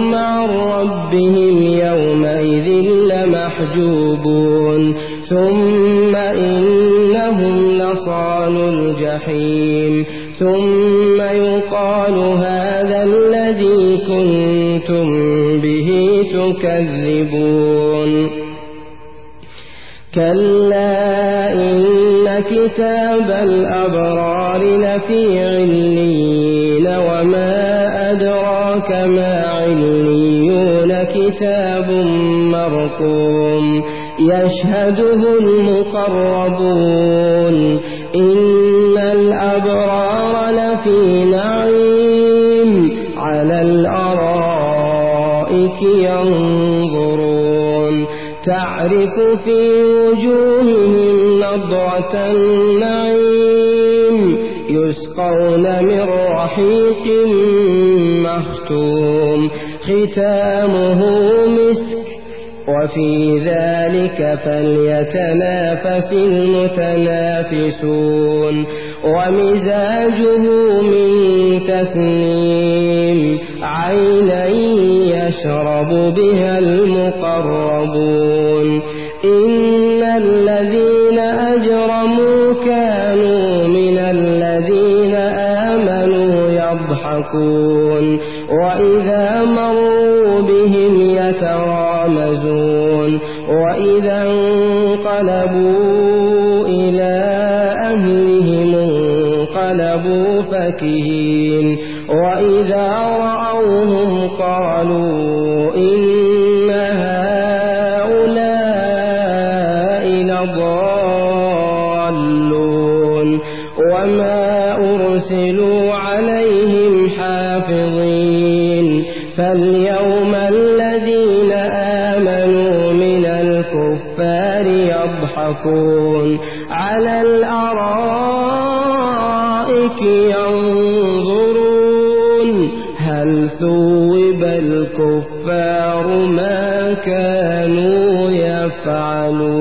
إنهم عن ربهم يومئذ لمحجوبون. ثم إنهم لصال الجحيم. ثم يقال هذا الذي كنتم به تكذبون. كلا إن كتاب الأبرار لفي عليين وما أدراك ما عليون كتاب مرقوم يشهده المقربون إن الأبرار لفي نعيم على الأرائك ينظرون تعرف في وجوههم نضرة النعيم يسقون من رحيق مختوم ختامه مسك وفي ذلك فليتنافس المتنافسون. ومزاجه من تسنيم عينا يشرب بها المقربون. إن يضحكون وإذا مروا بهم يترامزون وإذا انقلبوا إلى أهلهم انقلبوا فكهين وإذا رأوهم قالوا إن هؤلاء لضالون وما أرسلوا عليهم فاليوم الذين آمنوا من الكفار يضحكون على الأرائك ينظرون هل ثوب الكفار ما كانوا يفعلون